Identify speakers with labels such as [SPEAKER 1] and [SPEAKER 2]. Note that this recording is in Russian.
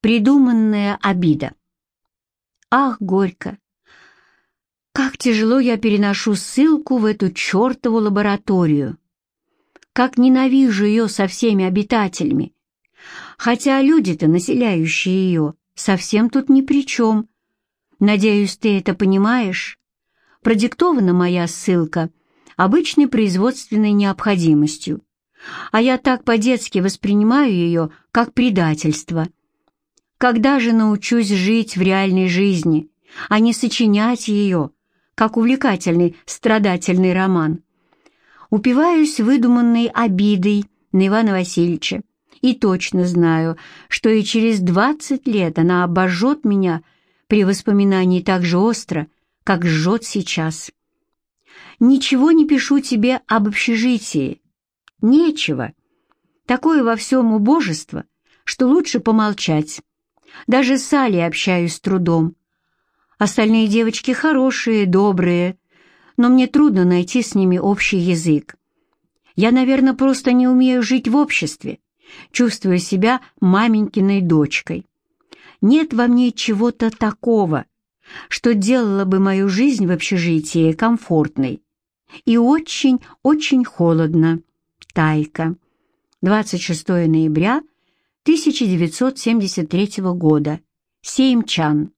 [SPEAKER 1] Придуманная обида. Ах, горько! Как тяжело я переношу ссылку в эту чертову лабораторию. Как ненавижу ее со всеми обитателями. Хотя люди-то, населяющие ее, совсем тут ни при чем. Надеюсь, ты это понимаешь? Продиктована моя ссылка обычной производственной необходимостью, а я так по-детски воспринимаю ее как предательство. Когда же научусь жить в реальной жизни, а не сочинять ее, как увлекательный страдательный роман? Упиваюсь выдуманной обидой на Ивана Васильевича и точно знаю, что и через двадцать лет она обожжет меня при воспоминании так же остро, как жжет сейчас. Ничего не пишу тебе об общежитии. Нечего. Такое во всем убожество, что лучше помолчать. Даже с Алей общаюсь с трудом. Остальные девочки хорошие, добрые, но мне трудно найти с ними общий язык. Я, наверное, просто не умею жить в обществе, чувствую себя маменькиной дочкой. Нет во мне чего-то такого, что делало бы мою жизнь в общежитии комфортной. И очень-очень холодно. Тайка. 26 ноября 1973 года. Сеймчан.